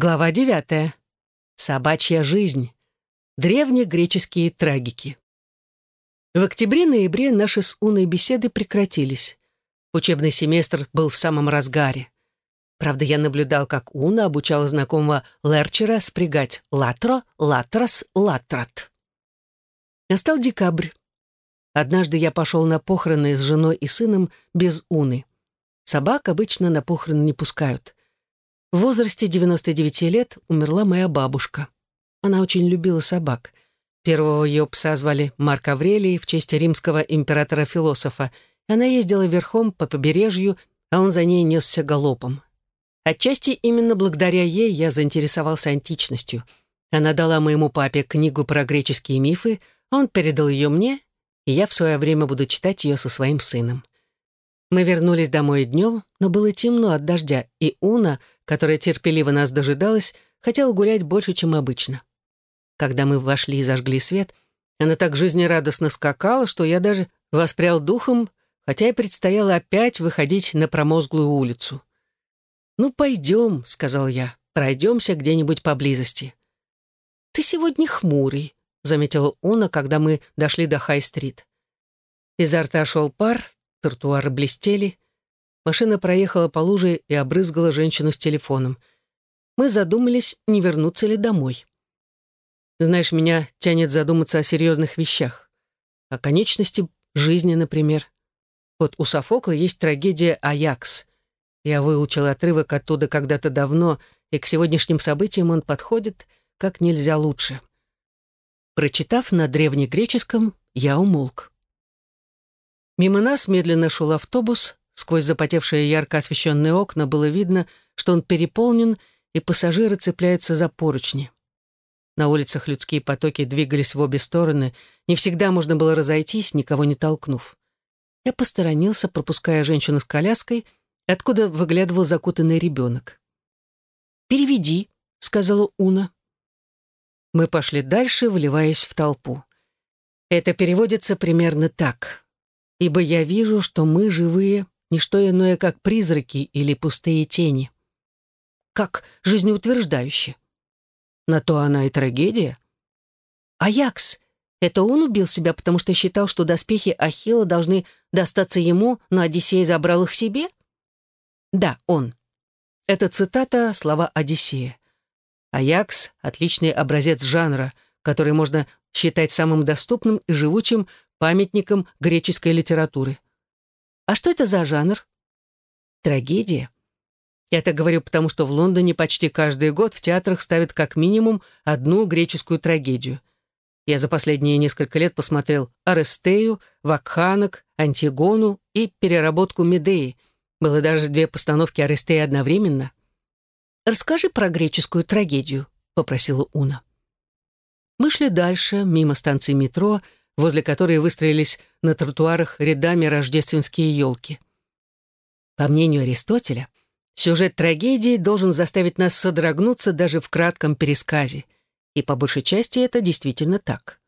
Глава девятая. Собачья жизнь. Древнегреческие трагики. В октябре-ноябре наши с Уной беседы прекратились. Учебный семестр был в самом разгаре. Правда, я наблюдал, как Уна обучала знакомого Лерчера спрягать латро, латрос, латрат. Настал декабрь. Однажды я пошел на похороны с женой и сыном без Уны. Собак обычно на похороны не пускают. В возрасте 99 лет умерла моя бабушка. Она очень любила собак. Первого ее пса звали Марк Аврелий в честь римского императора-философа, она ездила верхом по побережью, а он за ней несся галопом. Отчасти именно благодаря ей я заинтересовался античностью. Она дала моему папе книгу про греческие мифы, он передал ее мне, и я в свое время буду читать ее со своим сыном. Мы вернулись домой днем, но было темно от дождя, и Уна, которая терпеливо нас дожидалась, хотела гулять больше, чем обычно. Когда мы вошли и зажгли свет, она так жизнерадостно скакала, что я даже воспрял духом, хотя и предстояло опять выходить на промозглую улицу. «Ну, пойдем», — сказал я, — «пройдемся где-нибудь поблизости». «Ты сегодня хмурый», — заметила Уна, когда мы дошли до Хай-стрит. Изо рта шел пар, тротуары блестели. Машина проехала по луже и обрызгала женщину с телефоном. Мы задумались, не вернуться ли домой. Знаешь, меня тянет задуматься о серьезных вещах. О конечности жизни, например. Вот у Софокла есть трагедия «Аякс». Я выучил отрывок оттуда когда-то давно, и к сегодняшним событиям он подходит как нельзя лучше. Прочитав на древнегреческом, я умолк. Мимо нас медленно шел автобус, сквозь запотевшие ярко освещенные окна было видно, что он переполнен, и пассажиры цепляются за поручни. На улицах людские потоки двигались в обе стороны, не всегда можно было разойтись, никого не толкнув. Я посторонился, пропуская женщину с коляской, откуда выглядывал закутанный ребенок. «Переведи», — сказала Уна. Мы пошли дальше, вливаясь в толпу. Это переводится примерно так ибо я вижу, что мы живые, не что иное, как призраки или пустые тени. Как жизнеутверждающе. На то она и трагедия. Аякс, это он убил себя, потому что считал, что доспехи Ахилла должны достаться ему, но Одиссей забрал их себе? Да, он. Это цитата слова Одиссея. Аякс — отличный образец жанра, который можно считать самым доступным и живучим памятником греческой литературы. А что это за жанр? Трагедия. Я так говорю, потому что в Лондоне почти каждый год в театрах ставят как минимум одну греческую трагедию. Я за последние несколько лет посмотрел Арестею, Вакханок, Антигону и переработку Медеи. Было даже две постановки Арестеи одновременно. «Расскажи про греческую трагедию», — попросила Уна. Мы шли дальше, мимо станции метро, возле которой выстроились на тротуарах рядами рождественские елки. По мнению Аристотеля, сюжет трагедии должен заставить нас содрогнуться даже в кратком пересказе, и по большей части это действительно так.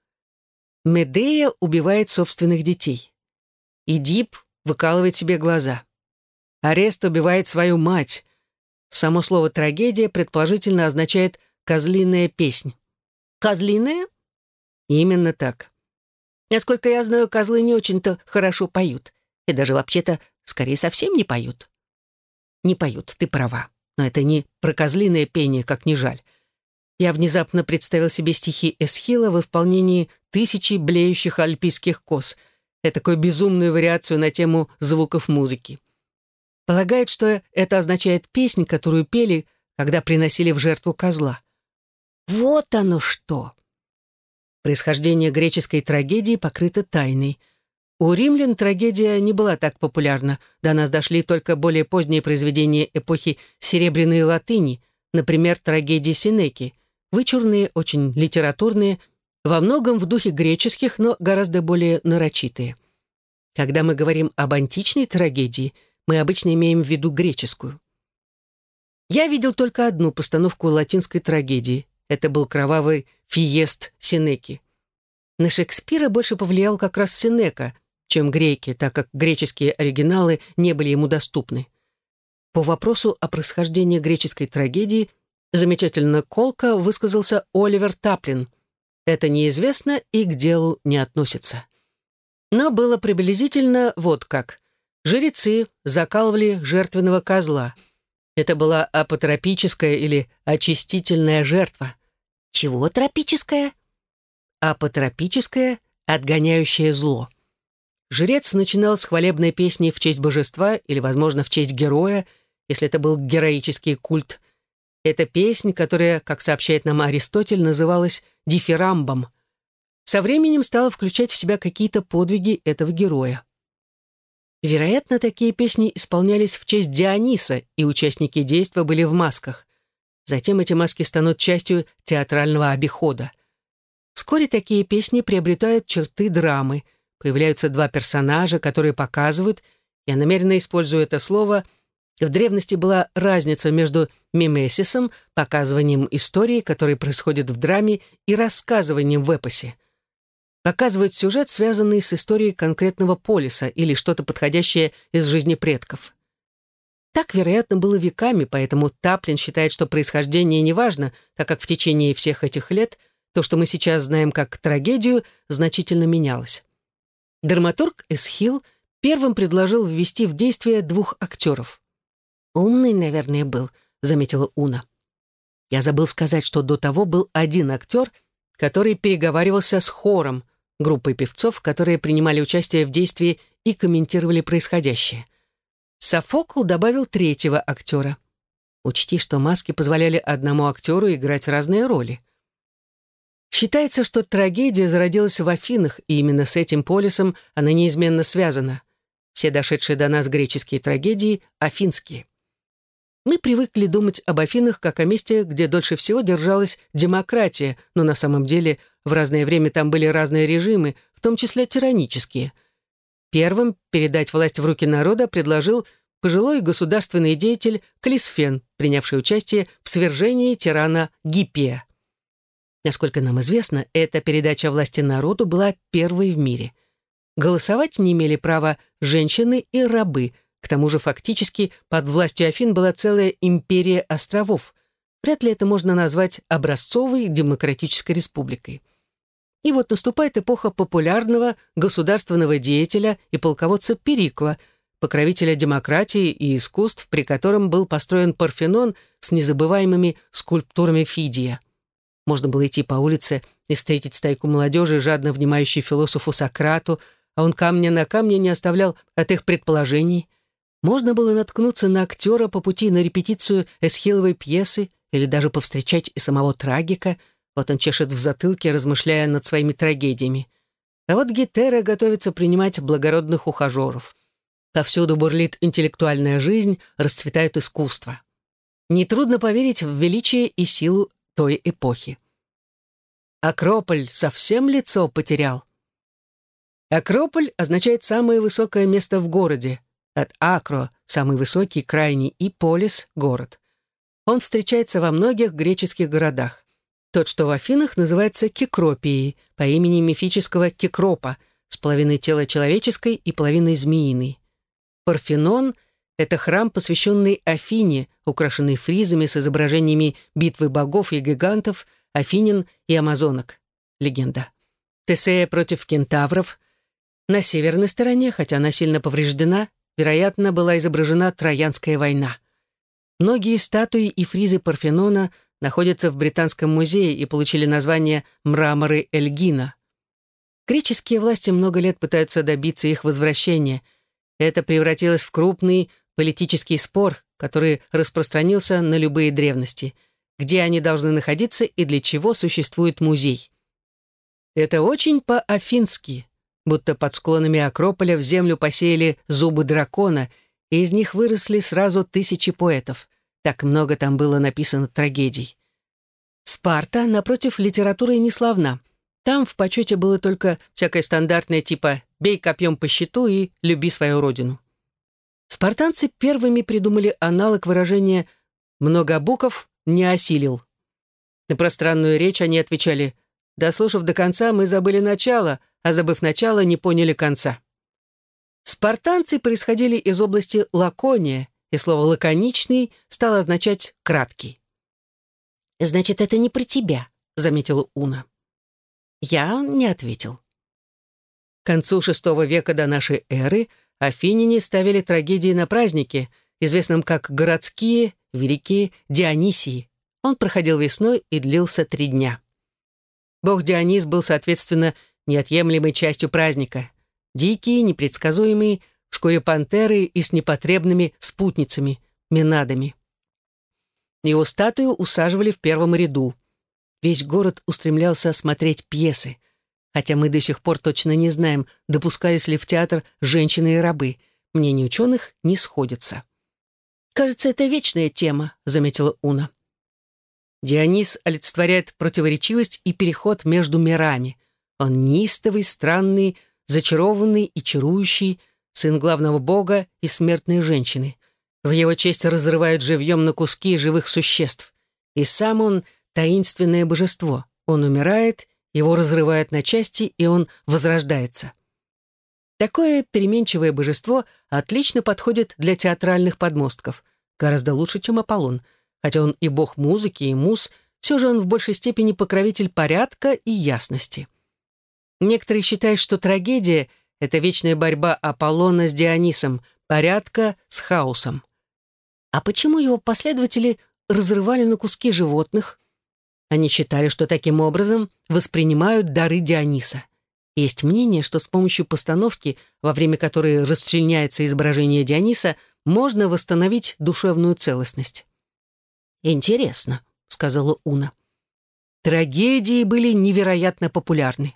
Медея убивает собственных детей. Идип выкалывает себе глаза. Арест убивает свою мать. Само слово «трагедия» предположительно означает «козлиная песнь». «Козлиная?» Именно так. Насколько я знаю, козлы не очень-то хорошо поют. И даже вообще-то скорее совсем не поют. Не поют, ты права. Но это не про козлиное пение, как не жаль. Я внезапно представил себе стихи Эсхила в исполнении тысячи блеющих альпийских коз, такую безумную вариацию на тему звуков музыки. Полагает, что это означает песнь, которую пели, когда приносили в жертву козла. Вот оно что! Происхождение греческой трагедии покрыто тайной. У римлян трагедия не была так популярна, до нас дошли только более поздние произведения эпохи Серебряной латыни, например, трагедии Синеки, вычурные, очень литературные, во многом в духе греческих, но гораздо более нарочитые. Когда мы говорим об античной трагедии, мы обычно имеем в виду греческую. Я видел только одну постановку латинской трагедии. Это был кровавый фиест Синеки. На Шекспира больше повлиял как раз Синека, чем греки, так как греческие оригиналы не были ему доступны. По вопросу о происхождении греческой трагедии Замечательно колко высказался Оливер Таплин. Это неизвестно и к делу не относится. Но было приблизительно вот как. Жрецы закалывали жертвенного козла. Это была апотропическая или очистительная жертва. Чего тропическая? Апотропическая, отгоняющая зло. Жрец начинал с хвалебной песни в честь божества или, возможно, в честь героя, если это был героический культ. Эта песнь, которая, как сообщает нам Аристотель, называлась дифирамбом, со временем стала включать в себя какие-то подвиги этого героя. Вероятно, такие песни исполнялись в честь Диониса, и участники действа были в масках. Затем эти маски станут частью театрального обихода. Вскоре такие песни приобретают черты драмы – Появляются два персонажа, которые показывают, я намеренно использую это слово, в древности была разница между мимесисом, показыванием истории, которая происходит в драме, и рассказыванием в эпосе. Показывают сюжет, связанный с историей конкретного полиса или что-то подходящее из жизни предков. Так, вероятно, было веками, поэтому Таплин считает, что происхождение не важно, так как в течение всех этих лет то, что мы сейчас знаем как трагедию, значительно менялось. Драматург Эсхил первым предложил ввести в действие двух актеров. «Умный, наверное, был», — заметила Уна. Я забыл сказать, что до того был один актер, который переговаривался с хором, группой певцов, которые принимали участие в действии и комментировали происходящее. Софокл добавил третьего актера. Учти, что маски позволяли одному актеру играть разные роли. Считается, что трагедия зародилась в Афинах, и именно с этим полисом она неизменно связана. Все дошедшие до нас греческие трагедии — афинские. Мы привыкли думать об Афинах как о месте, где дольше всего держалась демократия, но на самом деле в разное время там были разные режимы, в том числе тиранические. Первым передать власть в руки народа предложил пожилой государственный деятель Клисфен, принявший участие в свержении тирана Гиппия. Насколько нам известно, эта передача власти народу была первой в мире. Голосовать не имели права женщины и рабы. К тому же фактически под властью Афин была целая империя островов. Вряд ли это можно назвать образцовой демократической республикой. И вот наступает эпоха популярного государственного деятеля и полководца Перикла, покровителя демократии и искусств, при котором был построен Парфенон с незабываемыми скульптурами Фидия. Можно было идти по улице и встретить стайку молодежи, жадно внимающей философу Сократу, а он камня на камне не оставлял от их предположений. Можно было наткнуться на актера по пути на репетицию эсхиловой пьесы или даже повстречать и самого трагика. Вот он чешет в затылке, размышляя над своими трагедиями. А вот Гетера готовится принимать благородных ухажеров. Повсюду бурлит интеллектуальная жизнь, расцветает искусство. Нетрудно поверить в величие и силу той эпохи. Акрополь совсем лицо потерял. Акрополь означает самое высокое место в городе. От акро – самый высокий, крайний, и полис – город. Он встречается во многих греческих городах. Тот, что в Афинах, называется Кикропией, по имени мифического Кикропа, с половиной тела человеческой и половиной змеиной. Парфенон – это храм, посвященный Афине, украшенный фризами с изображениями битвы богов и гигантов, афинин и амазонок. Легенда. Тесея против кентавров. На северной стороне, хотя она сильно повреждена, вероятно, была изображена Троянская война. Многие статуи и фризы Парфенона находятся в Британском музее и получили название «Мраморы Эльгина». Греческие власти много лет пытаются добиться их возвращения. Это превратилось в крупный политический спор, который распространился на любые древности, где они должны находиться и для чего существует музей. Это очень по-афински, будто под склонами Акрополя в землю посеяли зубы дракона, и из них выросли сразу тысячи поэтов. Так много там было написано трагедий. Спарта, напротив, литературой не славна. Там в почете было только всякое стандартное типа «бей копьем по щиту» и «люби свою родину». Спартанцы первыми придумали аналог выражения «много букв не осилил». На пространную речь они отвечали «дослушав до конца, мы забыли начало, а забыв начало, не поняли конца». Спартанцы происходили из области лакония, и слово «лаконичный» стало означать «краткий». «Значит, это не про тебя», — заметила Уна. Я не ответил. К концу VI века до нашей эры афиняне ставили трагедии на праздники, известном как городские великие Дионисии. Он проходил весной и длился три дня. Бог Дионис был, соответственно, неотъемлемой частью праздника. Дикий, непредсказуемый, в шкуре пантеры и с непотребными спутницами, менадами. Его статую усаживали в первом ряду. Весь город устремлялся смотреть пьесы. Хотя мы до сих пор точно не знаем, допускались ли в театр женщины и рабы. Мнения ученых не сходятся. «Кажется, это вечная тема», — заметила Уна. Дионис олицетворяет противоречивость и переход между мирами. Он неистовый, странный, зачарованный и чарующий, сын главного бога и смертной женщины. В его честь разрывают живьем на куски живых существ. И сам он — таинственное божество. Он умирает, его разрывают на части, и он возрождается. Такое переменчивое божество отлично подходит для театральных подмостков, гораздо лучше, чем Аполлон. Хотя он и бог музыки, и муз, все же он в большей степени покровитель порядка и ясности. Некоторые считают, что трагедия — это вечная борьба Аполлона с Дионисом, порядка с хаосом. А почему его последователи разрывали на куски животных? Они считали, что таким образом воспринимают дары Диониса. Есть мнение, что с помощью постановки, во время которой расчленяется изображение Диониса, можно восстановить душевную целостность. «Интересно», — сказала Уна. Трагедии были невероятно популярны.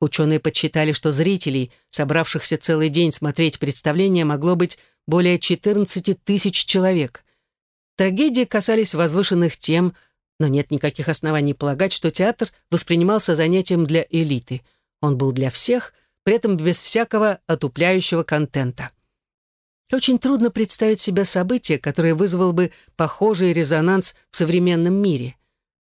Ученые подсчитали, что зрителей, собравшихся целый день смотреть представление, могло быть более 14 тысяч человек. Трагедии касались возвышенных тем, но нет никаких оснований полагать, что театр воспринимался занятием для элиты. Он был для всех, при этом без всякого отупляющего контента. Очень трудно представить себе событие, которое вызвало бы похожий резонанс в современном мире.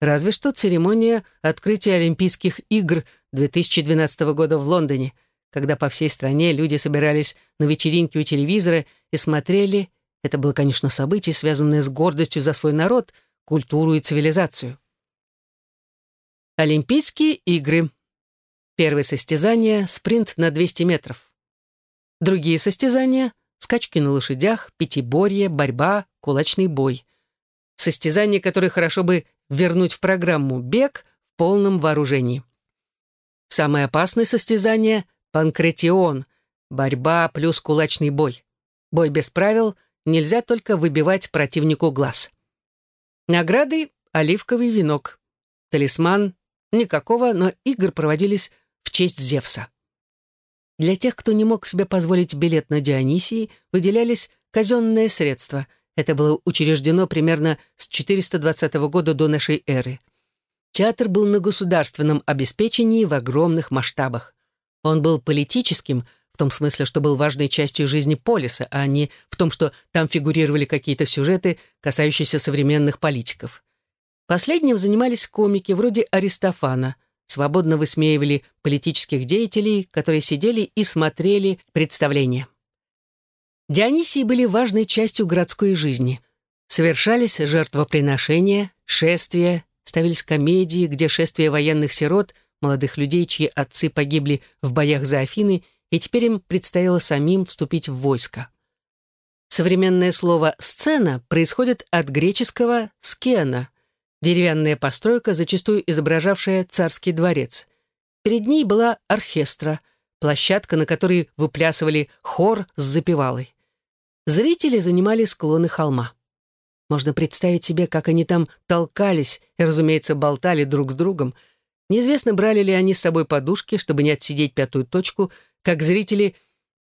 Разве что церемония открытия Олимпийских игр 2012 года в Лондоне, когда по всей стране люди собирались на вечеринке у телевизора и смотрели, это было, конечно, событие, связанное с гордостью за свой народ, культуру и цивилизацию. Олимпийские игры. Первое состязание – спринт на 200 метров. Другие состязания – скачки на лошадях, пятиборье, борьба, кулачный бой. Состязания, которые хорошо бы вернуть в программу бег в полном вооружении. Самое опасное состязание – панкретион, борьба плюс кулачный бой. Бой без правил, нельзя только выбивать противнику глаз. Награды – оливковый венок. Талисман – никакого, но игры проводились в честь Зевса. Для тех, кто не мог себе позволить билет на Дионисии, выделялись казенные средства. Это было учреждено примерно с 420 года до нашей эры – Театр был на государственном обеспечении в огромных масштабах. Он был политическим, в том смысле, что был важной частью жизни полиса, а не в том, что там фигурировали какие-то сюжеты, касающиеся современных политиков. Последним занимались комики вроде Аристофана, свободно высмеивали политических деятелей, которые сидели и смотрели представления. Дионисии были важной частью городской жизни. Совершались жертвоприношения, шествия, ставились комедии, где шествие военных сирот, молодых людей, чьи отцы погибли в боях за Афины, и теперь им предстояло самим вступить в войско. Современное слово «сцена» происходит от греческого «скена», деревянная постройка, зачастую изображавшая царский дворец. Перед ней была оркестра, площадка, на которой выплясывали хор с запевалой. Зрители занимали склоны холма. Можно представить себе, как они там толкались и, разумеется, болтали друг с другом. Неизвестно, брали ли они с собой подушки, чтобы не отсидеть пятую точку, как зрители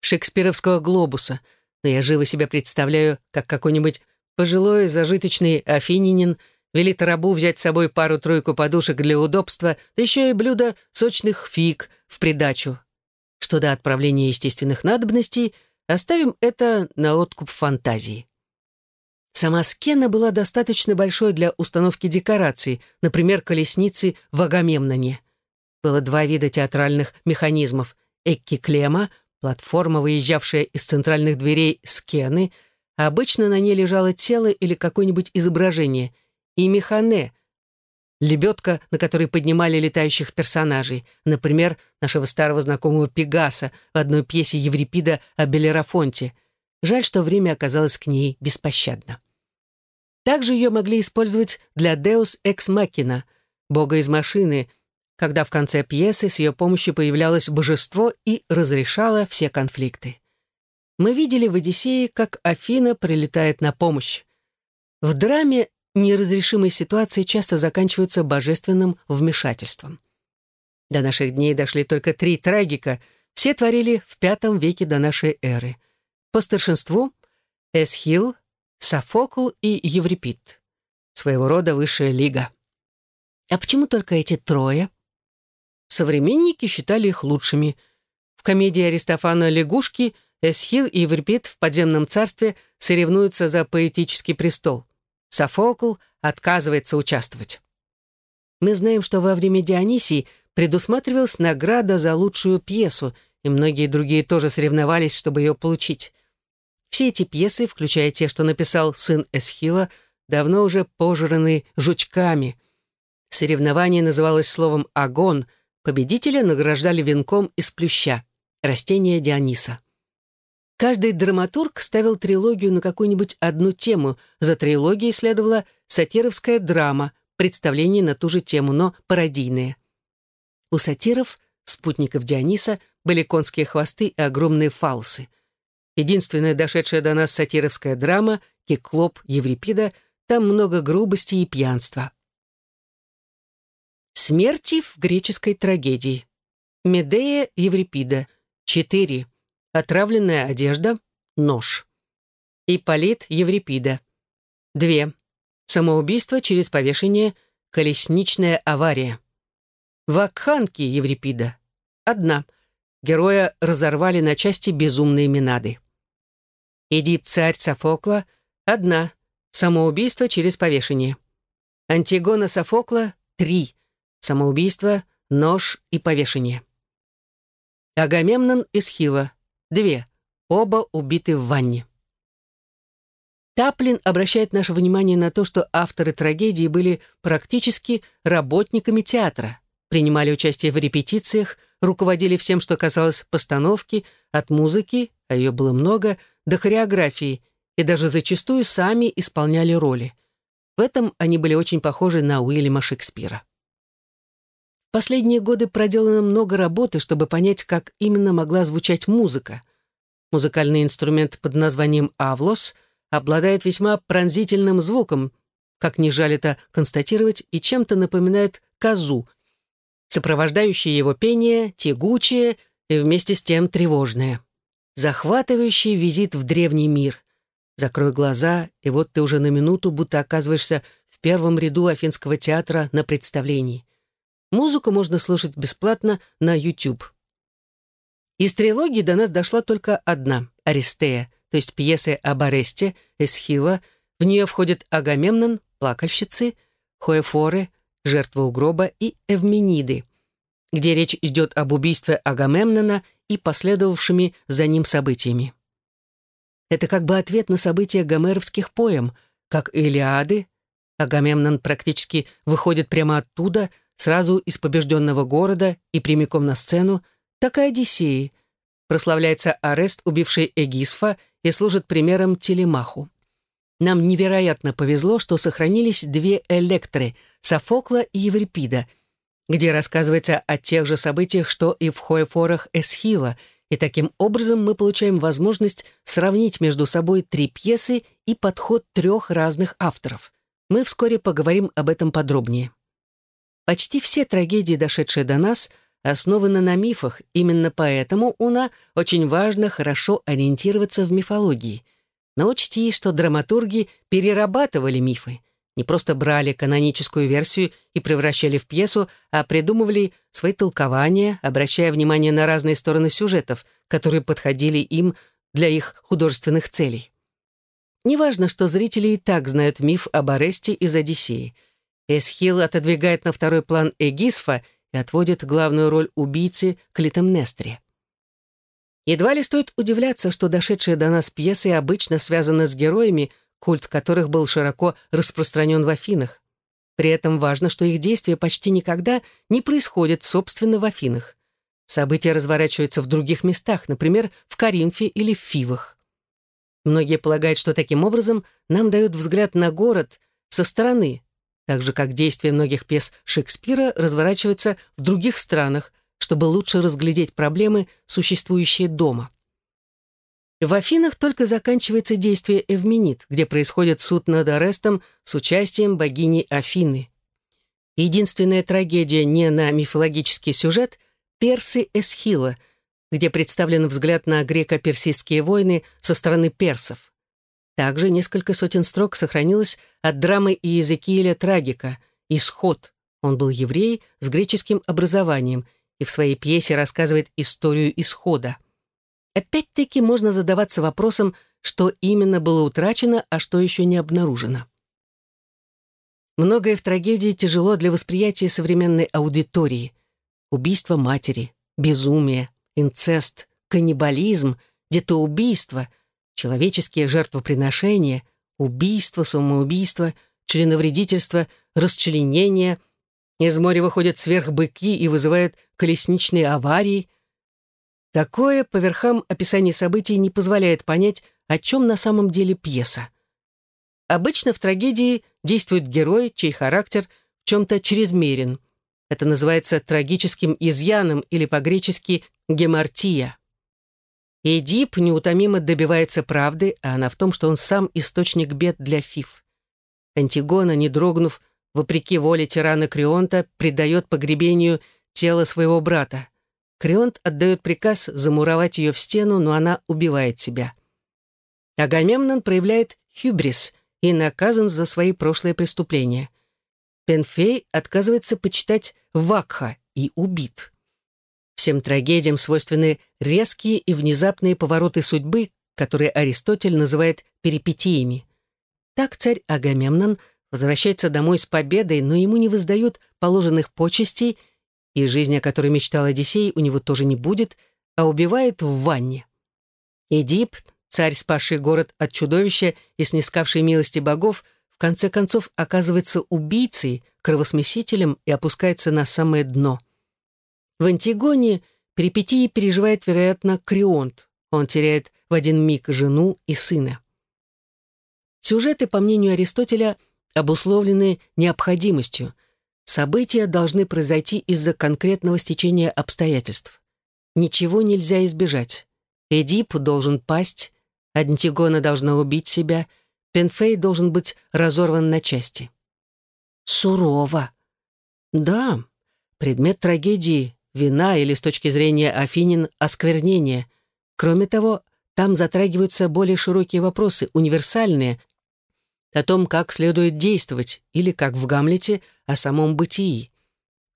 шекспировского глобуса. Но я живо себя представляю, как какой-нибудь пожилой зажиточный афининин велит рабу взять с собой пару-тройку подушек для удобства, да еще и блюдо сочных фиг в придачу. Что до отправления естественных надобностей, оставим это на откуп фантазии. Сама скена была достаточно большой для установки декораций, например, колесницы в Агамемноне. Было два вида театральных механизмов — эккиклема, платформа, выезжавшая из центральных дверей скены, а обычно на ней лежало тело или какое-нибудь изображение, и механе, лебедка, на которой поднимали летающих персонажей, например, нашего старого знакомого Пегаса в одной пьесе Еврипида о Белерафонте. Жаль, что время оказалось к ней беспощадно. Также ее могли использовать для Deus Ex Machina, бога из машины, когда в конце пьесы с ее помощью появлялось божество и разрешало все конфликты. Мы видели в «Одиссее», как Афина прилетает на помощь. В драме неразрешимые ситуации часто заканчиваются божественным вмешательством. До наших дней дошли только три трагика, все творили в V веке до нашей эры. По старшинству — Эсхил, Софокл и Еврипид. Своего рода высшая лига. А почему только эти трое? Современники считали их лучшими. В комедии Аристофана «Лягушки» Эсхил и Еврипид в подземном царстве соревнуются за поэтический престол. Софокл отказывается участвовать. Мы знаем, что во время Дионисии предусматривалась награда за лучшую пьесу, и многие другие тоже соревновались, чтобы ее получить. Все эти пьесы, включая те, что написал сын Эсхила, давно уже пожраны жучками. Соревнование называлось словом «агон», победителя награждали венком из плюща, растения Диониса. Каждый драматург ставил трилогию на какую-нибудь одну тему. За трилогией следовала сатировская драма, представление на ту же тему, но пародийные. У сатиров, спутников Диониса, были конские хвосты и огромные фалсы — Единственная дошедшая до нас сатировская драма «Киклоп Еврипида» там много грубости и пьянства. Смерти в греческой трагедии. Медея Еврипида. 4. Отравленная одежда. Нож. Ипполит Еврипида. 2. Самоубийство через повешение. Колесничная авария. Вакханки Еврипида. Одна. Героя разорвали на части безумные Минады. Эдит царь Софокла — одна, самоубийство через повешение. Антигона Софокла — три, самоубийство, нож и повешение. Агамемнон из Хила — две, оба убиты в ванне. Таплин обращает наше внимание на то, что авторы трагедии были практически работниками театра, принимали участие в репетициях, руководили всем, что касалось постановки, от музыки, а ее было много, до хореографии, и даже зачастую сами исполняли роли. В этом они были очень похожи на Уильяма Шекспира. Последние годы проделано много работы, чтобы понять, как именно могла звучать музыка. Музыкальный инструмент под названием «авлос» обладает весьма пронзительным звуком, как не жаль это констатировать, и чем-то напоминает козу — Сопровождающее его пение тягучее и вместе с тем тревожное. Захватывающий визит в древний мир. Закрой глаза, и вот ты уже на минуту будто оказываешься в первом ряду Афинского театра на представлении. Музыку можно слушать бесплатно на YouTube. Из трилогии до нас дошла только одна — «Аристея», то есть пьесы об Аресте, Эсхила. В нее входят Агамемнон, плакальщицы, Хоефоры, жертва у гроба, и Эвмениды, где речь идет об убийстве Агамемнона и последовавшими за ним событиями. Это как бы ответ на события гомеровских поэм, как Илиады. Агамемнон практически выходит прямо оттуда, сразу из побежденного города и прямиком на сцену, так и Одиссеи. Прославляется арест, убивший Эгисфа, и служит примером Телемаху. Нам невероятно повезло, что сохранились две электры — Софокла и Еврипида, где рассказывается о тех же событиях, что и в Хоефорах Эсхила, и таким образом мы получаем возможность сравнить между собой три пьесы и подход трех разных авторов. Мы вскоре поговорим об этом подробнее. Почти все трагедии, дошедшие до нас, основаны на мифах, именно поэтому Уна очень важно хорошо ориентироваться в мифологии — но учти, что драматурги перерабатывали мифы. Не просто брали каноническую версию и превращали в пьесу, а придумывали свои толкования, обращая внимание на разные стороны сюжетов, которые подходили им для их художественных целей. Неважно, что зрители и так знают миф об Аресте из «Одиссеи». Эсхил отодвигает на второй план Эгисфа и отводит главную роль убийцы Клитемнестре. Едва ли стоит удивляться, что дошедшие до нас пьесы обычно связаны с героями, культ которых был широко распространен в Афинах. При этом важно, что их действия почти никогда не происходят, собственно, в Афинах. События разворачиваются в других местах, например, в Каринфе или в Фивах. Многие полагают, что таким образом нам дают взгляд на город со стороны, так же как действие многих пьес Шекспира разворачивается в других странах, чтобы лучше разглядеть проблемы, существующие дома. В Афинах только заканчивается действие Эвменит, где происходит суд над арестом с участием богини Афины. Единственная трагедия не на мифологический сюжет — «Персы Эсхила», где представлен взгляд на греко-персидские войны со стороны персов. Также несколько сотен строк сохранилось от драмы Иезекииля «Трагика» «Исход». Он был еврей с греческим образованием и в своей пьесе рассказывает историю исхода. Опять-таки можно задаваться вопросом, что именно было утрачено, а что еще не обнаружено. Многое в трагедии тяжело для восприятия современной аудитории. Убийство матери, безумие, инцест, каннибализм, детоубийство, человеческие жертвоприношения, убийство, самоубийство, членовредительство, расчленение. Из моря выходят сверхбыки и вызывают колесничные аварии – Такое по верхам описание событий не позволяет понять, о чем на самом деле пьеса. Обычно в трагедии действует герой, чей характер в чем-то чрезмерен. Это называется трагическим изъяном или по-гречески гемартия. Эдип неутомимо добивается правды, а она в том, что он сам источник бед для Фиф. Антигона, не дрогнув, вопреки воле тирана Крионта, предает погребению тело своего брата. Крионт отдает приказ замуровать ее в стену, но она убивает себя. Агамемнон проявляет хюбрис и наказан за свои прошлые преступления. Пенфей отказывается почитать Вакха и убит. Всем трагедиям свойственны резкие и внезапные повороты судьбы, которые Аристотель называет перипетиями. Так царь Агамемнон возвращается домой с победой, но ему не воздают положенных почестей – и жизнь, о которой мечтал Одиссей, у него тоже не будет, а убивают в ванне. Эдип, царь, спасший город от чудовища и снискавший милости богов, в конце концов оказывается убийцей, кровосмесителем и опускается на самое дно. В Антигоне перипетии переживает, вероятно, Крионт. Он теряет в один миг жену и сына. Сюжеты, по мнению Аристотеля, обусловлены необходимостью, События должны произойти из-за конкретного стечения обстоятельств. Ничего нельзя избежать. Эдип должен пасть, Антигона должна убить себя, Пенфей должен быть разорван на части. Сурово. Да, предмет трагедии — вина или, с точки зрения Афинин, осквернение. Кроме того, там затрагиваются более широкие вопросы, универсальные, о том, как следует действовать, или, как в Гамлете, о самом бытии.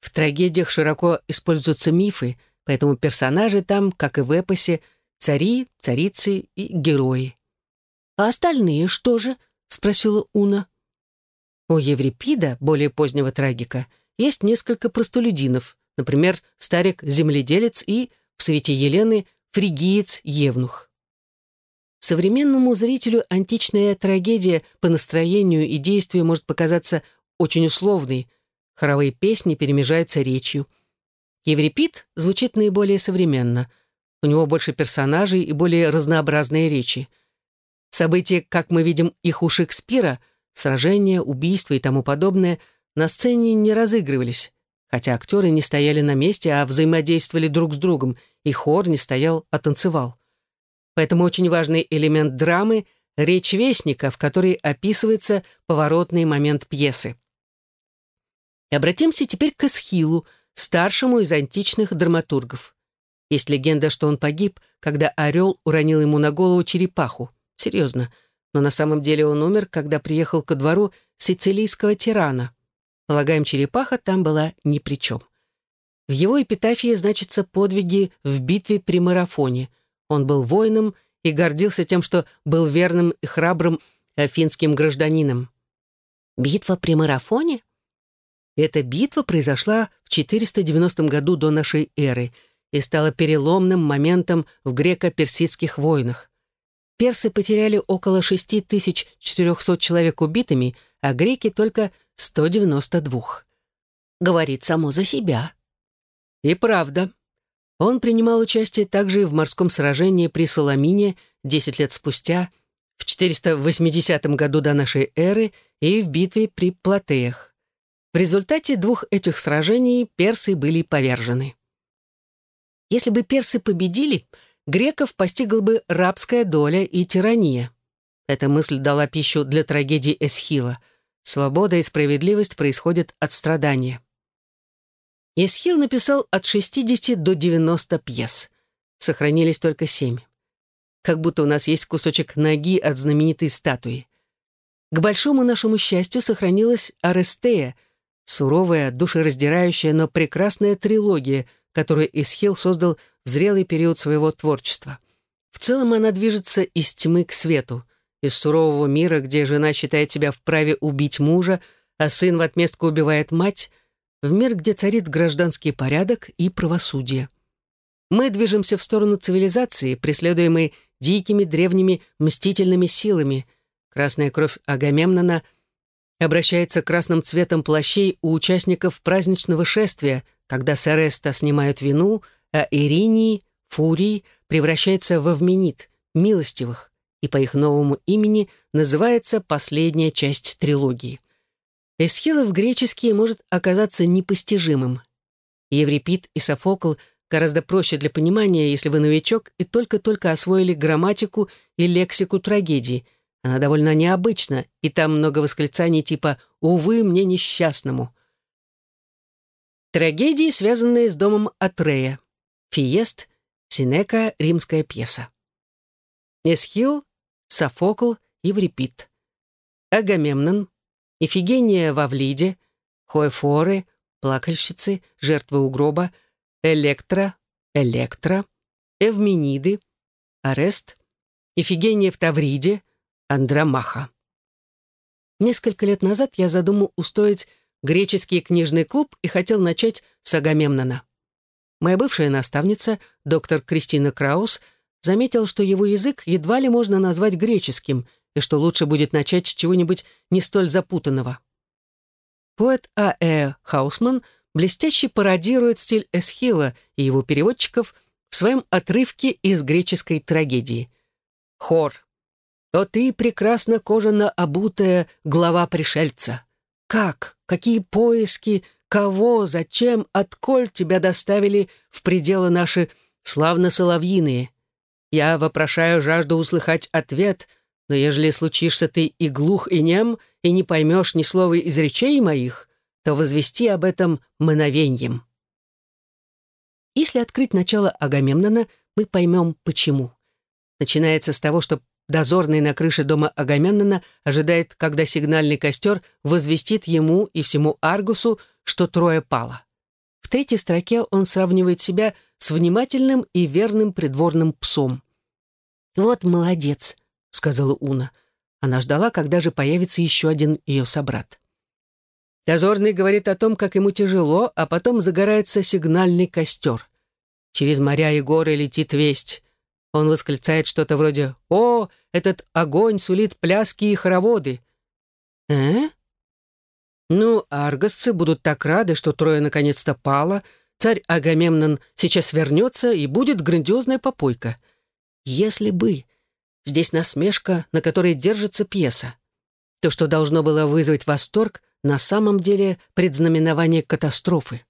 В трагедиях широко используются мифы, поэтому персонажи там, как и в эпосе, цари, царицы и герои. «А остальные что же?» — спросила Уна. У Еврипида, более позднего трагика, есть несколько простолюдинов, например, старик-земледелец и, в свете Елены, фригиец-евнух. Современному зрителю античная трагедия по настроению и действию может показаться очень условной. Хоровые песни перемежаются речью. Еврипид звучит наиболее современно. У него больше персонажей и более разнообразные речи. События, как мы видим их у Шекспира, сражения, убийства и тому подобное, на сцене не разыгрывались, хотя актеры не стояли на месте, а взаимодействовали друг с другом, и хор не стоял, а танцевал. Поэтому очень важный элемент драмы — речь вестника, в которой описывается поворотный момент пьесы. Обратимся теперь к Эсхилу, старшему из античных драматургов. Есть легенда, что он погиб, когда орел уронил ему на голову черепаху. Серьезно. Но на самом деле он умер, когда приехал ко двору сицилийского тирана. Полагаем, черепаха там была ни при чем. В его эпитафии значатся подвиги в битве при марафоне. Он был воином и гордился тем, что был верным и храбрым афинским гражданином. Битва при марафоне? Эта битва произошла в 490 году до нашей эры и стала переломным моментом в греко-персидских войнах. Персы потеряли около 6400 человек убитыми, а греки только 192. Говорит само за себя. И правда. Он принимал участие также и в морском сражении при Соломине 10 лет спустя, в 480 году до нашей эры и в битве при Платеях. В результате двух этих сражений персы были повержены. Если бы персы победили, греков постигла бы рабская доля и тирания. Эта мысль дала пищу для трагедии Эсхила. Свобода и справедливость происходят от страдания. Эсхил написал от 60 до 90 пьес. Сохранились только семь. Как будто у нас есть кусочек ноги от знаменитой статуи. К большому нашему счастью сохранилась Арестея, суровая, душераздирающая, но прекрасная трилогия, которую Исхил создал в зрелый период своего творчества. В целом она движется из тьмы к свету, из сурового мира, где жена считает себя вправе убить мужа, а сын в отместку убивает мать, в мир, где царит гражданский порядок и правосудие. Мы движемся в сторону цивилизации, преследуемой дикими древними мстительными силами. Красная кровь Агамемнона обращается красным цветом плащей у участников праздничного шествия, когда с Эреста снимают вину, а Иринии, Фурии, превращается в Авменит, милостивых, и по их новому имени называется последняя часть трилогии. Эсхила в греческий может оказаться непостижимым. Еврипид и Софокл гораздо проще для понимания, если вы новичок и только-только освоили грамматику и лексику трагедии. Она довольно необычна, и там много восклицаний типа «Увы, мне несчастному». Трагедии, связанные с домом Атрея. Фиест, Синека, римская пьеса. Эсхил, Софокл, Еврипид. Агамемнон, Ифигения в Авлиде, Хоэфоры, Плакальщицы, Жертвы у гроба, Электра, Электра, Эвмениды, Арест, Ифигения в Тавриде, Андромаха. Несколько лет назад я задумал устроить греческий книжный клуб и хотел начать с Агамемнона. Моя бывшая наставница, доктор Кристина Краус, заметил, что его язык едва ли можно назвать греческим, и что лучше будет начать с чего-нибудь не столь запутанного. Поэт А.Э. Хаусман блестяще пародирует стиль Эсхила и его переводчиков в своем отрывке из греческой трагедии. Хор. «О ты, прекрасно кожано обутая глава пришельца! Как, какие поиски, кого, зачем, отколь тебя доставили в пределы наши славно-соловьиные? Я вопрошаю жажду услыхать ответ, но ежели случишься ты и глух, и нем, и не поймешь ни слова из речей моих, то возвести об этом мановеньем. Если открыть начало Агамемнона, мы поймем, почему. Начинается с того, что дозорный на крыше дома Агамемнона ожидает, когда сигнальный костер возвестит ему и всему Аргусу, что трое пало. В третьей строке он сравнивает себя с внимательным и верным придворным псом. «Вот молодец», — сказала Уна. Она ждала, когда же появится еще один ее собрат. Дозорный говорит о том, как ему тяжело, а потом загорается сигнальный костер. Через моря и горы летит весть. Он восклицает что-то вроде «О, этот огонь сулит пляски и хороводы!» «Э?» Ну, аргосцы будут так рады, что трое наконец-то пало, царь Агамемнон сейчас вернется, и будет грандиозная попойка. Если бы... Здесь насмешка, на которой держится пьеса. То, что должно было вызвать восторг, на самом деле предзнаменование катастрофы.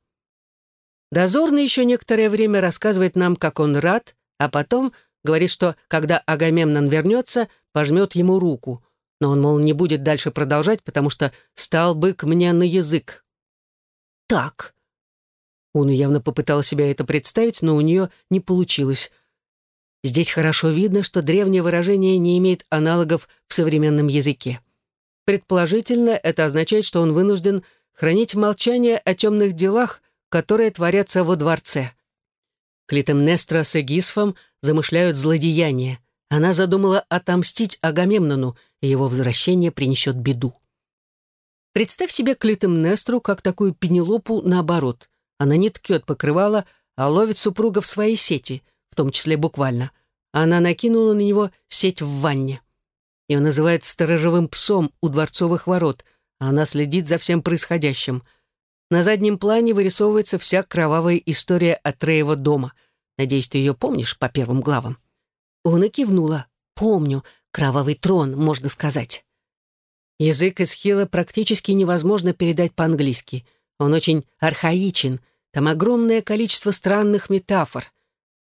Дозорный еще некоторое время рассказывает нам, как он рад, а потом говорит, что, когда Агамемнон вернется, пожмет ему руку. Но он, мол, не будет дальше продолжать, потому что стал бык мне на язык. Так. Уна явно попытала себя это представить, но у нее не получилось. Здесь хорошо видно, что древнее выражение не имеет аналогов в современном языке. Предположительно, это означает, что он вынужден хранить молчание о темных делах, которые творятся во дворце. Клитемнестра с Эгисфом замышляют злодеяние. Она задумала отомстить Агамемнону, и его возвращение принесет беду. Представь себе Клитемнестру как такую Пенелопу наоборот. Она не ткет покрывала, а ловит супруга в своей сети, в том числе буквально. Она накинула на него сеть в ванне. Ее называют сторожевым псом у дворцовых ворот, а она следит за всем происходящим. На заднем плане вырисовывается вся кровавая история Атреева дома. Надеюсь, ты ее помнишь по первым главам?» Уна кивнула. «Помню. Кровавый трон, можно сказать». Язык Эсхила практически невозможно передать по-английски. Он очень архаичен. Там огромное количество странных метафор.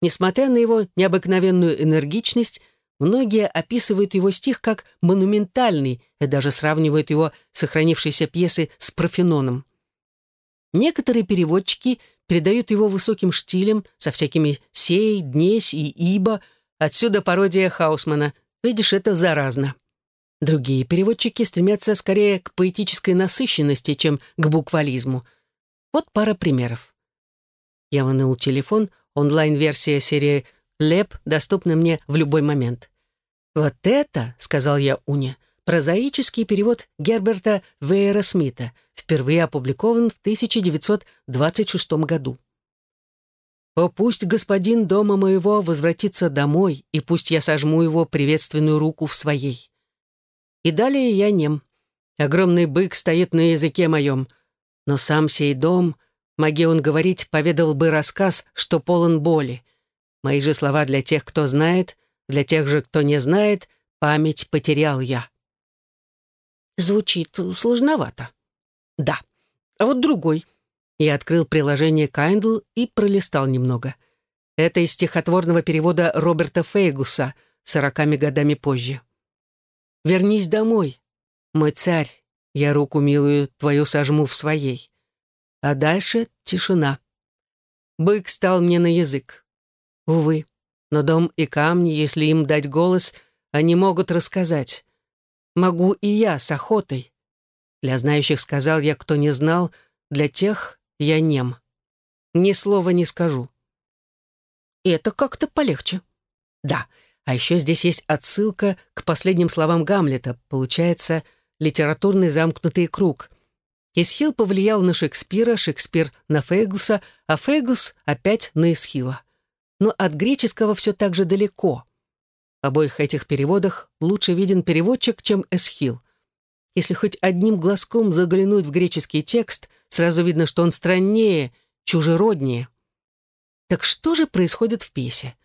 Несмотря на его необыкновенную энергичность, многие описывают его стих как монументальный и даже сравнивают его с сохранившейся пьесой с Профеноном. Некоторые переводчики передают его высоким штилем со всякими «сей», «днесь» и «ибо», отсюда пародия Хаусмана. Видишь, это заразно. Другие переводчики стремятся скорее к поэтической насыщенности, чем к буквализму. Вот пара примеров. Я вынул телефон, онлайн-версия серии «Леп» доступна мне в любой момент. «Вот это», — сказал я Уне, прозаический перевод Герберта Вейера Смита, впервые опубликован в 1926 году. «О, пусть господин дома моего возвратится домой, и пусть я сожму его приветственную руку в своей». И далее я нем. Огромный бык стоит на языке моем, но сам сей дом, моги он говорить, поведал бы рассказ, что полон боли. Мои же слова для тех, кто знает, для тех же, кто не знает, память потерял я. Звучит сложновато. Да. А вот другой. Я открыл приложение Kindle и пролистал немного. Это из стихотворного перевода Роберта Фейглса сороками годами позже. «Вернись домой, мой царь, я руку милую твою сожму в своей». А дальше тишина. Бык стал мне на язык. Увы, но дом и камни, если им дать голос, они могут рассказать. Могу и я с охотой. Для знающих сказал я, кто не знал, для тех я нем. Ни слова не скажу. Это как-то полегче. Да, а еще здесь есть отсылка к последним словам Гамлета. Получается, литературный замкнутый круг. Исхил повлиял на Шекспира, Шекспир на Фейглса, а Фейглс опять на Исхила. Но от греческого все так же далеко. В обоих этих переводах лучше виден переводчик, чем Эсхил. Если хоть одним глазком заглянуть в греческий текст, сразу видно, что он страннее, чужероднее. Так что же происходит в пьесе?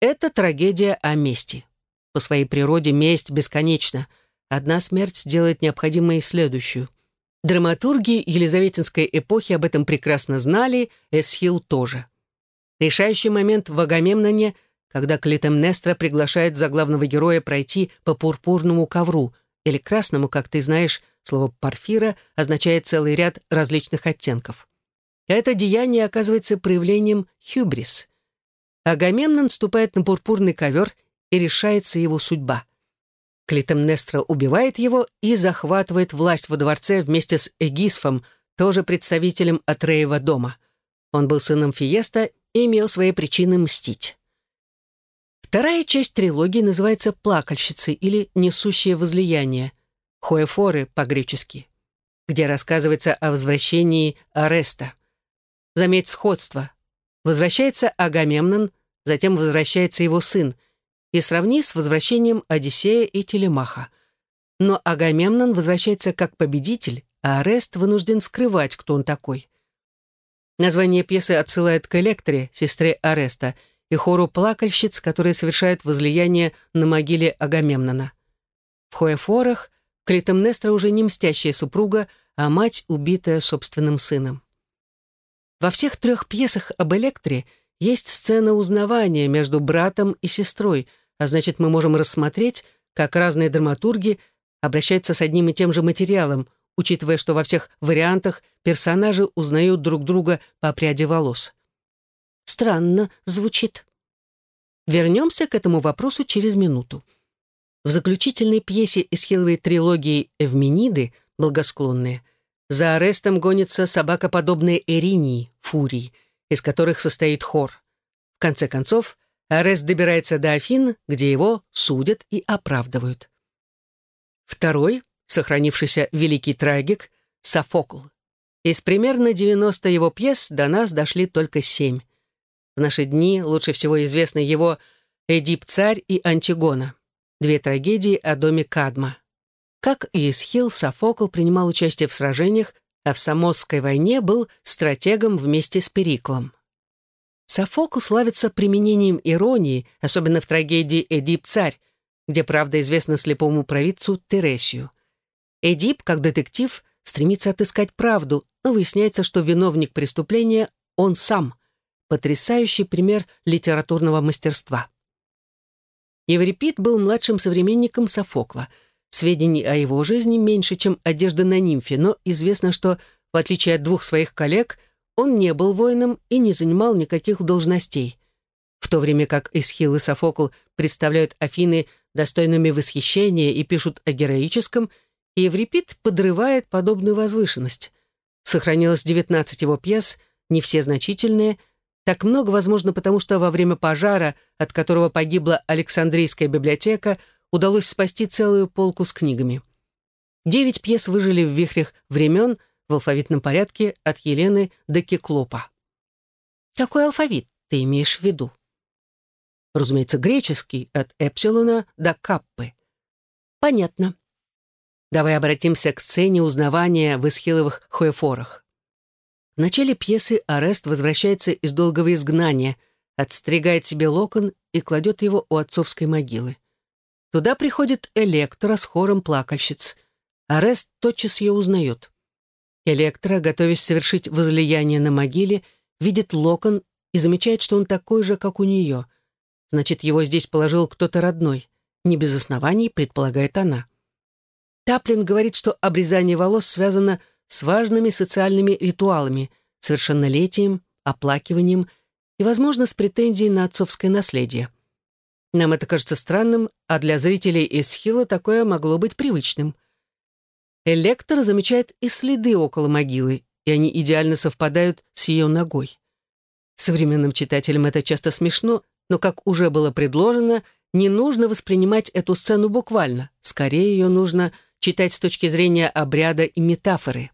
Это трагедия о мести. По своей природе месть бесконечна. Одна смерть делает необходимой следующую. Драматурги Елизаветинской эпохи об этом прекрасно знали, Эсхил тоже. Решающий момент в Агамемноне когда Клитемнестра приглашает заглавного героя пройти по пурпурному ковру, или красному, как ты знаешь, слово «парфира» означает целый ряд различных оттенков. Это деяние оказывается проявлением хюбрис. Агамемнон ступает на пурпурный ковер, и решается его судьба. Клитемнестра убивает его и захватывает власть во дворце вместе с Эгисфом, тоже представителем Атреева дома. Он был сыном Фиеста и имел свои причины мстить. Вторая часть трилогии называется «Плакальщицы» или «Несущее возлияние» «Хоэфоры» по-гречески, где рассказывается о возвращении Ареста. Заметь сходство. Возвращается Агамемнон, затем возвращается его сын, и сравни с возвращением Одиссея и Телемаха. Но Агамемнон возвращается как победитель, а Арест вынужден скрывать, кто он такой. Название пьесы отсылает к Электре, сестре Ареста, и хору плакальщиц, которые совершают возлияние на могиле Агамемнона. В Хоэфорах Клитемнестра уже не мстящая супруга, а мать, убитая собственным сыном. Во всех трех пьесах об Электре есть сцена узнавания между братом и сестрой, а значит, мы можем рассмотреть, как разные драматурги обращаются с одним и тем же материалом, учитывая, что во всех вариантах персонажи узнают друг друга по пряди волос. Странно звучит. Вернемся к этому вопросу через минуту. В заключительной пьесе из Хиловой трилогии «Эвмениды» «Благосклонные» за арестом гонится собакоподобные Эринии, фурии, из которых состоит хор. В конце концов, Арест добирается до Афин, где его судят и оправдывают. Второй, сохранившийся великий трагик, Софокл. Из примерно 90 его пьес до нас дошли только семь. В наши дни лучше всего известны его «Эдип-царь» и «Антигона» — две трагедии о доме Кадма. Как и Исхил, Софокл принимал участие в сражениях, а в Самосской войне был стратегом вместе с Периклом. Софокл славится применением иронии, особенно в трагедии «Эдип-царь», где правда известна слепому провидцу Тересию. Эдип, как детектив, стремится отыскать правду, но выясняется, что виновник преступления — он сам. Потрясающий пример литературного мастерства. Еврипид был младшим современником Софокла. Сведений о его жизни меньше, чем одежда на нимфе, но известно, что, в отличие от двух своих коллег, он не был воином и не занимал никаких должностей. В то время как Эсхил и Софокл представляют Афины достойными восхищения и пишут о героическом, Еврипид подрывает подобную возвышенность. Сохранилось 19 его пьес, не все значительные, так много, возможно, потому что во время пожара, от которого погибла Александрийская библиотека, удалось спасти целую полку с книгами. Девять пьес выжили в вихрях времен в алфавитном порядке от Елены до Кеклопа. Какой алфавит ты имеешь в виду? Разумеется, греческий, от эпсилона до каппы. Понятно. Давай обратимся к сцене узнавания в Исхиловых хуэфорах. В начале пьесы Арест возвращается из долгого изгнания, отстригает себе локон и кладет его у отцовской могилы. Туда приходит Электра с хором плакальщиц. Арест тотчас ее узнает. Электра, готовясь совершить возлияние на могиле, видит локон и замечает, что он такой же, как у нее. Значит, его здесь положил кто-то родной. Не без оснований, предполагает она. Таплин говорит, что обрезание волос связано с важными социальными ритуалами, совершеннолетием, оплакиванием и, возможно, с претензией на отцовское наследие. Нам это кажется странным, а для зрителей Эсхила такое могло быть привычным. Электор замечает и следы около могилы, и они идеально совпадают с ее ногой. Современным читателям это часто смешно, но, как уже было предложено, не нужно воспринимать эту сцену буквально, скорее ее нужно читать с точки зрения обряда и метафоры.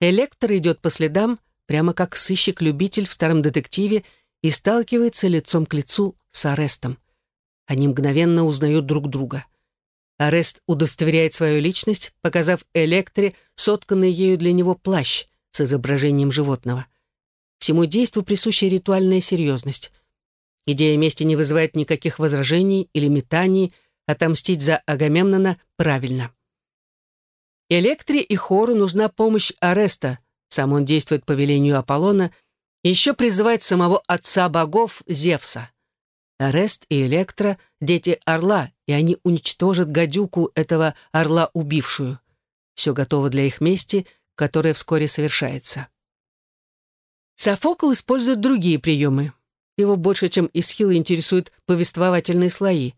Электор идет по следам, прямо как сыщик-любитель в старом детективе, и сталкивается лицом к лицу с Арестом. Они мгновенно узнают друг друга. Арест удостоверяет свою личность, показав Электре сотканный ею для него плащ с изображением животного. Всему действу присуща ритуальная серьезность. Идея мести не вызывает никаких возражений или метаний, отомстить за Агамемнона правильно. Электре и Хору нужна помощь Ареста, сам он действует по велению Аполлона, еще призывает самого отца богов Зевса. Арест и Электра — дети Орла, и они уничтожат гадюку этого Орла убившую. Все готово для их мести, которая вскоре совершается. Софокл использует другие приемы. Его больше, чем Исхила, интересуют повествовательные слои.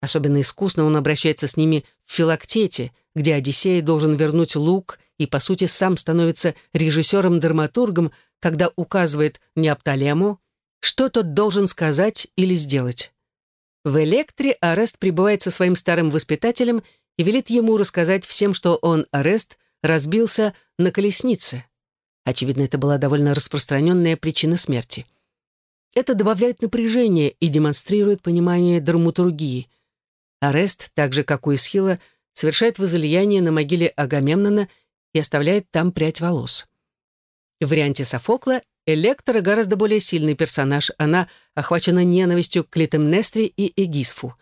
Особенно искусно он обращается с ними в Филактете — где Одиссей должен вернуть лук и, по сути, сам становится режиссером-драматургом, когда указывает Неопталему, что тот должен сказать или сделать. В Электре Арест прибывает со своим старым воспитателем и велит ему рассказать всем, что он, Арест, разбился на колеснице. Очевидно, это была довольно распространенная причина смерти. Это добавляет напряжение и демонстрирует понимание драматургии. Арест, так же, как у Исхила, совершает возлияние на могиле Агамемнона и оставляет там прядь волос. В варианте Софокла Электора гораздо более сильный персонаж. Она охвачена ненавистью к Клитемнестре и Эгисфу.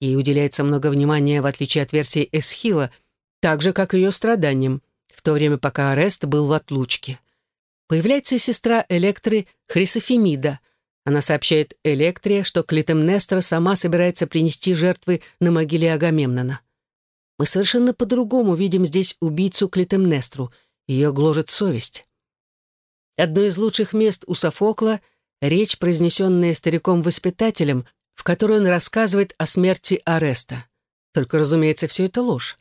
Ей уделяется много внимания, в отличие от версии Эсхила, так же, как ее страданиям, в то время пока Арест был в отлучке. Появляется сестра Электры Хрисофемида. Она сообщает Электре, что Клитемнестра сама собирается принести жертвы на могиле Агамемнона. Мы совершенно по-другому видим здесь убийцу Клитемнестру. Ее гложет совесть. Одно из лучших мест у Софокла — речь, произнесенная стариком-воспитателем, в которой он рассказывает о смерти Ареста. Только, разумеется, все это ложь.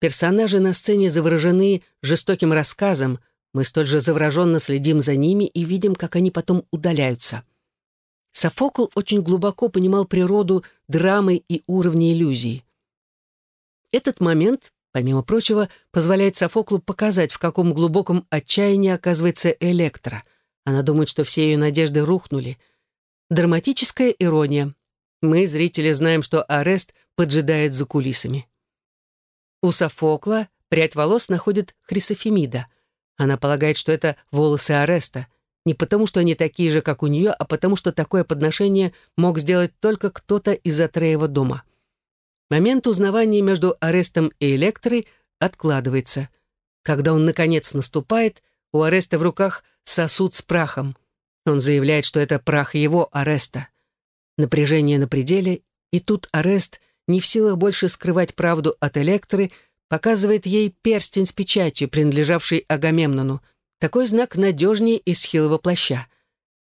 Персонажи на сцене заворожены жестоким рассказом, мы столь же завороженно следим за ними и видим, как они потом удаляются. Софокл очень глубоко понимал природу драмы и уровни иллюзий. Этот момент, помимо прочего, позволяет Софоклу показать, в каком глубоком отчаянии оказывается Электра. Она думает, что все ее надежды рухнули. Драматическая ирония. Мы, зрители, знаем, что арест поджидает за кулисами. У Софокла прядь волос находит Хрисофемида. Она полагает, что это волосы Ареста, не потому что они такие же, как у нее, а потому что такое подношение мог сделать только кто-то из Атреева дома. Момент узнавания между Арестом и Электрой откладывается. Когда он, наконец, наступает, у Ареста в руках сосуд с прахом. Он заявляет, что это прах его Ареста. Напряжение на пределе, и тут Арест, не в силах больше скрывать правду от Электры, показывает ей перстень с печатью, принадлежавший Агамемнону. Такой знак надежнее Исхилова плаща.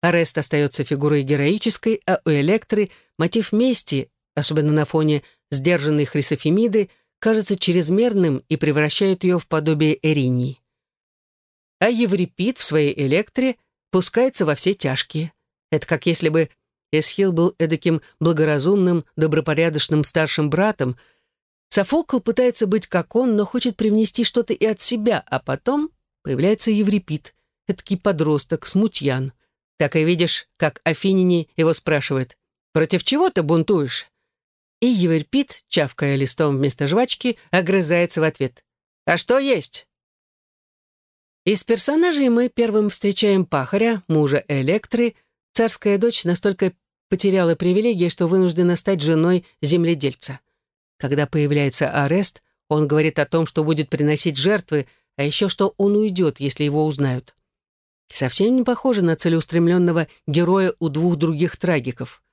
Арест остается фигурой героической, а у Электры мотив мести, особенно на фоне сдержанной Хрисофемиды, кажется чрезмерным и превращает ее в подобие Эринии. А Еврипид в своей Электре пускается во все тяжкие. Это как если бы Эсхил был эдаким благоразумным, добропорядочным старшим братом. Софокл пытается быть как он, но хочет привнести что-то и от себя, а потом появляется Еврипид, эдакий подросток, смутьян. Так и видишь, как Афинине его спрашивает, «Против чего ты бунтуешь?» И Еврипид, чавкая листом вместо жвачки, огрызается в ответ. «А что есть?» Из персонажей мы первым встречаем пахаря, мужа Электры. Царская дочь настолько потеряла привилегии, что вынуждена стать женой земледельца. Когда появляется арест, он говорит о том, что будет приносить жертвы, а еще что он уйдет, если его узнают. Совсем не похоже на целеустремленного героя у двух других трагиков.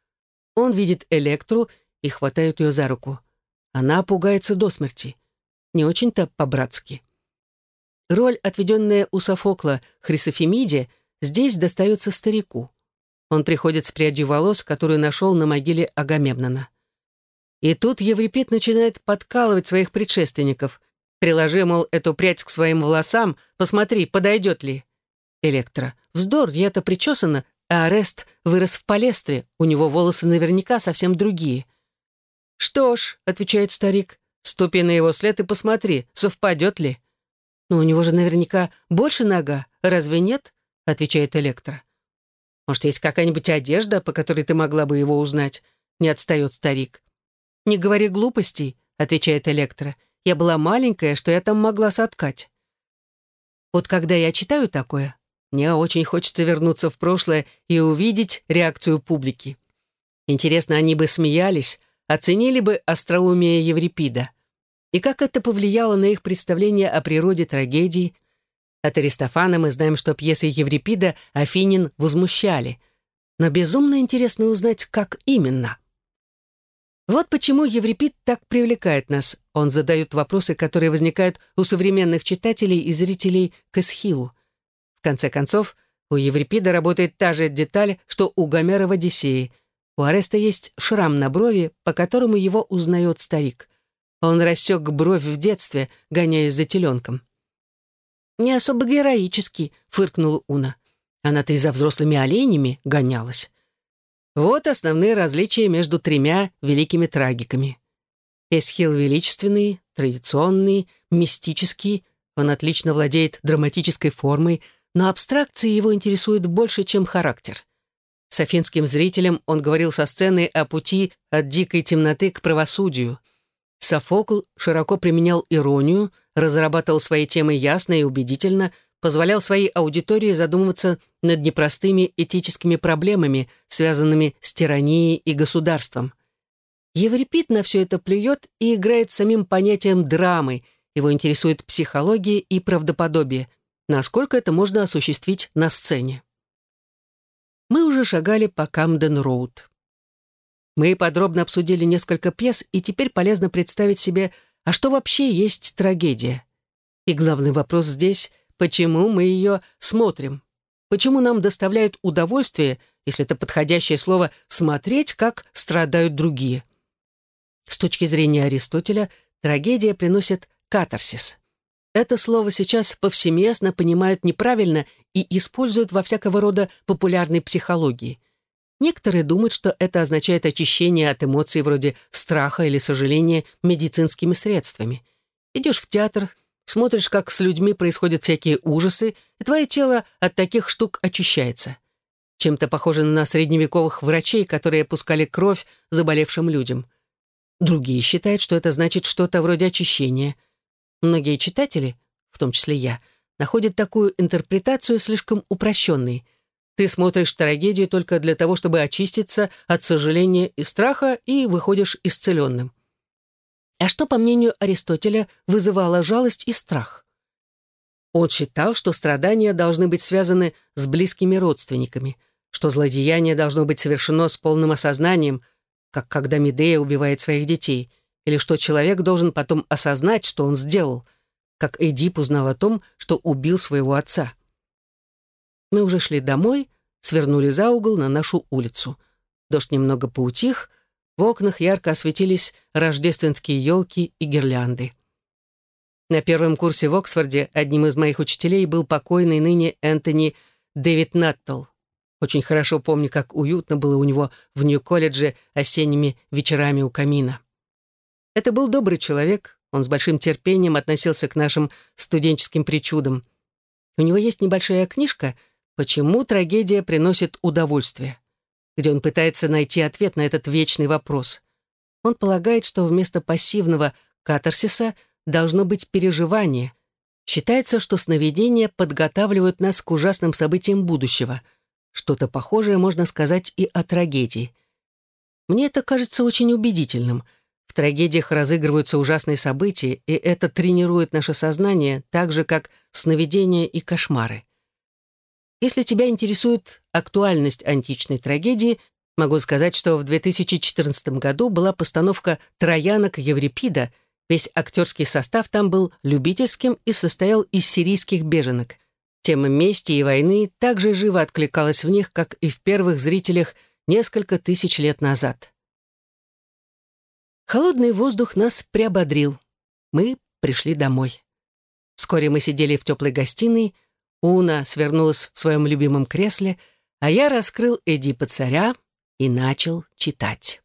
Он видит Электру и хватает ее за руку. Она пугается до смерти. Не очень-то по-братски. Роль, отведенная у Софокла Хрисофемиде, здесь достается старику. Он приходит с прядью волос, которую нашел на могиле Агамемнона. И тут Еврипид начинает подкалывать своих предшественников. Приложи, мол, эту прядь к своим волосам, посмотри, подойдет ли. Электро. Вздор, я-то причесана, а Арест вырос в палестре, у него волосы наверняка совсем другие. «Что ж», — отвечает старик, — «ступи на его след и посмотри, совпадет ли». «Но у него же наверняка больше нога, разве нет?» — отвечает Электро. «Может, есть какая-нибудь одежда, по которой ты могла бы его узнать?» — не отстает старик. «Не говори глупостей», — отвечает Электро. «Я была маленькая, что я там могла соткать». Вот когда я читаю такое, мне очень хочется вернуться в прошлое и увидеть реакцию публики. Интересно, они бы смеялись, оценили бы остроумие Еврипида и как это повлияло на их представление о природе трагедии. От Аристофана мы знаем, что пьесы Еврипида Афинин возмущали. Но безумно интересно узнать, как именно. Вот почему Еврипид так привлекает нас. Он задает вопросы, которые возникают у современных читателей и зрителей к Эсхилу. В конце концов, у Еврипида работает та же деталь, что у Гомера в «Одиссее». У Ареста есть шрам на брови, по которому его узнает старик. Он рассек бровь в детстве, гоняясь за теленком. «Не особо героический», — фыркнула Уна. Она-то и за взрослыми оленями гонялась. Вот основные различия между тремя великими трагиками. Эсхил величественный, традиционный, мистический, он отлично владеет драматической формой, но абстракции его интересуют больше, чем характер. С афинским зрителем он говорил со сцены о пути от дикой темноты к правосудию. Софокл широко применял иронию, разрабатывал свои темы ясно и убедительно, позволял своей аудитории задумываться над непростыми этическими проблемами, связанными с тиранией и государством. Еврипид на все это плюет и играет самим понятием драмы, его интересует психология и правдоподобие, насколько это можно осуществить на сцене. Мы уже шагали по Камден-Роуд. Мы подробно обсудили несколько пьес, и теперь полезно представить себе, а что вообще есть трагедия. И главный вопрос здесь — почему мы ее смотрим? Почему нам доставляет удовольствие, если это подходящее слово, смотреть, как страдают другие? С точки зрения Аристотеля, трагедия приносит катарсис. Это слово сейчас повсеместно понимают неправильно и используют во всякого рода популярной психологии. Некоторые думают, что это означает очищение от эмоций вроде страха или сожаления медицинскими средствами. Идешь в театр, смотришь, как с людьми происходят всякие ужасы, и твое тело от таких штук очищается. Чем-то похоже на средневековых врачей, которые пускали кровь заболевшим людям. Другие считают, что это значит что-то вроде очищения – Многие читатели, в том числе я, находят такую интерпретацию слишком упрощенной. Ты смотришь трагедию только для того, чтобы очиститься от сожаления и страха, и выходишь исцеленным. А что, по мнению Аристотеля, вызывало жалость и страх? Он считал, что страдания должны быть связаны с близкими родственниками, что злодеяние должно быть совершено с полным осознанием, как когда Медея убивает своих детей, или что человек должен потом осознать, что он сделал, как Эдип узнал о том, что убил своего отца. Мы уже шли домой, свернули за угол на нашу улицу. Дождь немного поутих, в окнах ярко осветились рождественские елки и гирлянды. На первом курсе в Оксфорде одним из моих учителей был покойный ныне Энтони Дэвид Наттл. Очень хорошо помню, как уютно было у него в Нью-колледже осенними вечерами у камина. Это был добрый человек, он с большим терпением относился к нашим студенческим причудам. У него есть небольшая книжка «Почему трагедия приносит удовольствие», где он пытается найти ответ на этот вечный вопрос. Он полагает, что вместо пассивного катарсиса – должно быть переживание. Считается, что сновидения подготавливают нас к ужасным событиям будущего. Что-то похожее можно сказать и о трагедии. Мне это кажется очень убедительным. Трагедиях разыгрываются ужасные события, и это тренирует наше сознание так же, как сновидения и кошмары. Если тебя интересует актуальность античной трагедии, могу сказать, что в 2014 году была постановка «Троянок Еврипида», Весь актерский состав там был любительским и состоял из сирийских беженок. Тема мести и войны также живо откликалась в них, как и в первых зрителях несколько тысяч лет назад. Холодный воздух нас приободрил. Мы пришли домой. Вскоре мы сидели в теплой гостиной, Уна свернулась в своем любимом кресле, а я раскрыл Эдипа царя и начал читать.